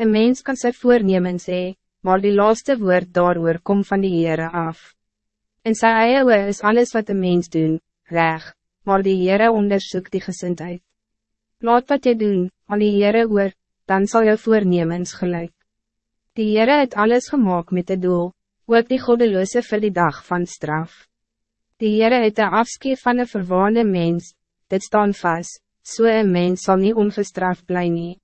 Een mens kan sy voornemen sê, maar die laaste woord daarover kom van die Heere af. In sy eie oor is alles wat een mens doen, reg, maar die Heere onderzoek die gezindheid. Laat wat je doen, aan die Heere oor, dan zal jou voornemens gelijk. Die Heere het alles gemaakt met het doel, ook die goddeloze vir die dag van straf. Die Heere het de afskeer van een verwaande mens, dit staan vast, so een mens zal niet ongestraft blij nie.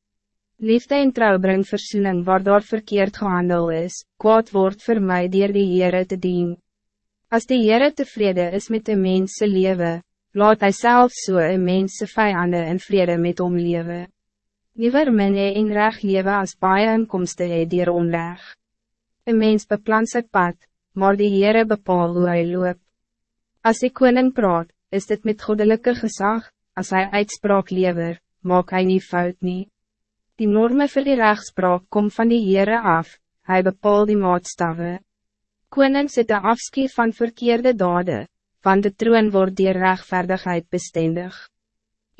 Liefde en trouw bring versoening waar daar verkeerd gehandel is, kwaad wordt voor mij dier die Heere te dien. Als die Heere tevreden is met de mense leven, laat hij zelf so een mense vijanden in vrede met hom leven. Liever min hy en reg lewe as baie inkomste hy dier onreg. Een mens beplant sy pad, maar die Heere bepaal hoe hy loop. Als die koning praat, is dit met goddelijke gezag, als hij uitspraak lever, maak hij niet fout niet. Die norme vir die rechtspraak kom van die Heere af, hij bepaal die maatstave. Konings het de afskie van verkeerde dade, van de troon wordt die rechtvaardigheid bestendig.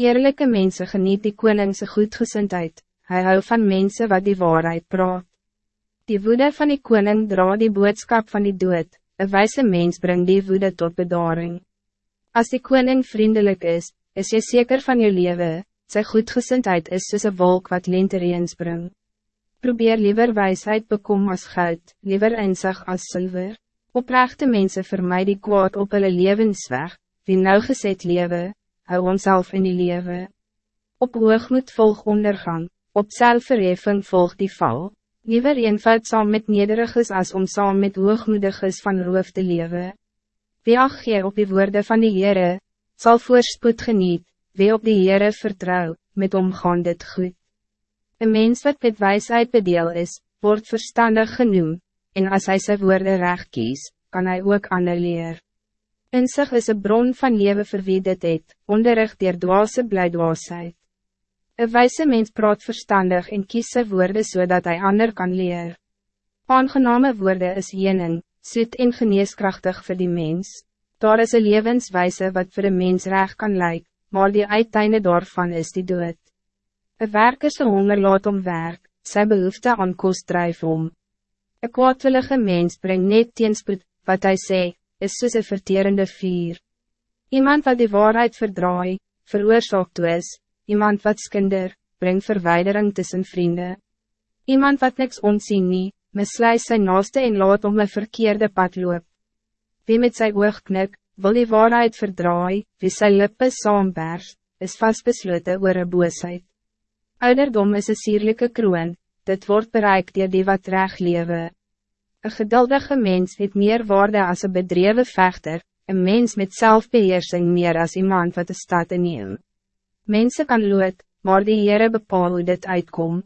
Eerlijke mensen geniet die koningse goedgezindheid, hij hou van mensen wat die waarheid praat. Die woede van die koning dra die boodschap van die dood, een wijze mens brengt die woede tot bedaring. Als die koning vriendelijk is, is je zeker van je leven, Sy goedgezindheid is soos een wolk wat lentereens bring. Probeer liever wijsheid bekom als goud, liever inzag als zilver. Oprechte mensen vermy die kwaad op hulle levensweg, wie nou gezet lewe, hou onszelf in die lewe. Op hoogmoed volg ondergang, op zelfverheffing volg die val. Liever eenvoud saam met nederiges as om saam met hoogmoediges van roof te lewe. Wie ag jy op die woorden van die Heere, sal voorspoed geniet, Wie op die Heere vertrouw, met omgaan dit goed. Een mens wat met wijsheid bedeel is, wordt verstandig genoemd, en als hij zijn woorden recht kies, kan hij ook ander leer. In zich is een bron van leven vir wie dit het, onderricht dier dwaase bly dwaasheid. Een wijze mens praat verstandig en kies sy woorde zodat hij ander kan leer. Aangename woorden is jening, soet en geneeskrachtig voor die mens. Daar is een levenswijze wat voor een mens recht kan lijken maar die uiteinde daarvan is die dood. Een werker se honger laat om werk, sy behoefte aan kost drijf om. Een kwaadwillige mens brengt net teenspoed, wat hij sê, is soos een verterende vier. Iemand wat die waarheid verdraai, veroorzaak twis, iemand wat skinder, brengt verwijdering tussen vrienden. Iemand wat niks onzien nie, misleis sy naaste en laat om een verkeerde pad loop. Wie met sy oog knik, wil die waarheid verdraai, wie sy lippe saambers, is vastbesloten oor een boosheid. Ouderdom is een sierlijke kroon, dit wordt bereikt door die wat reg lewe. Een geduldige mens het meer waarde als een bedreven vechter, een mens met zelfbeheersing meer als iemand wat de stad neem. Mensen kan lood, maar die Heere bepaal hoe dit uitkomt.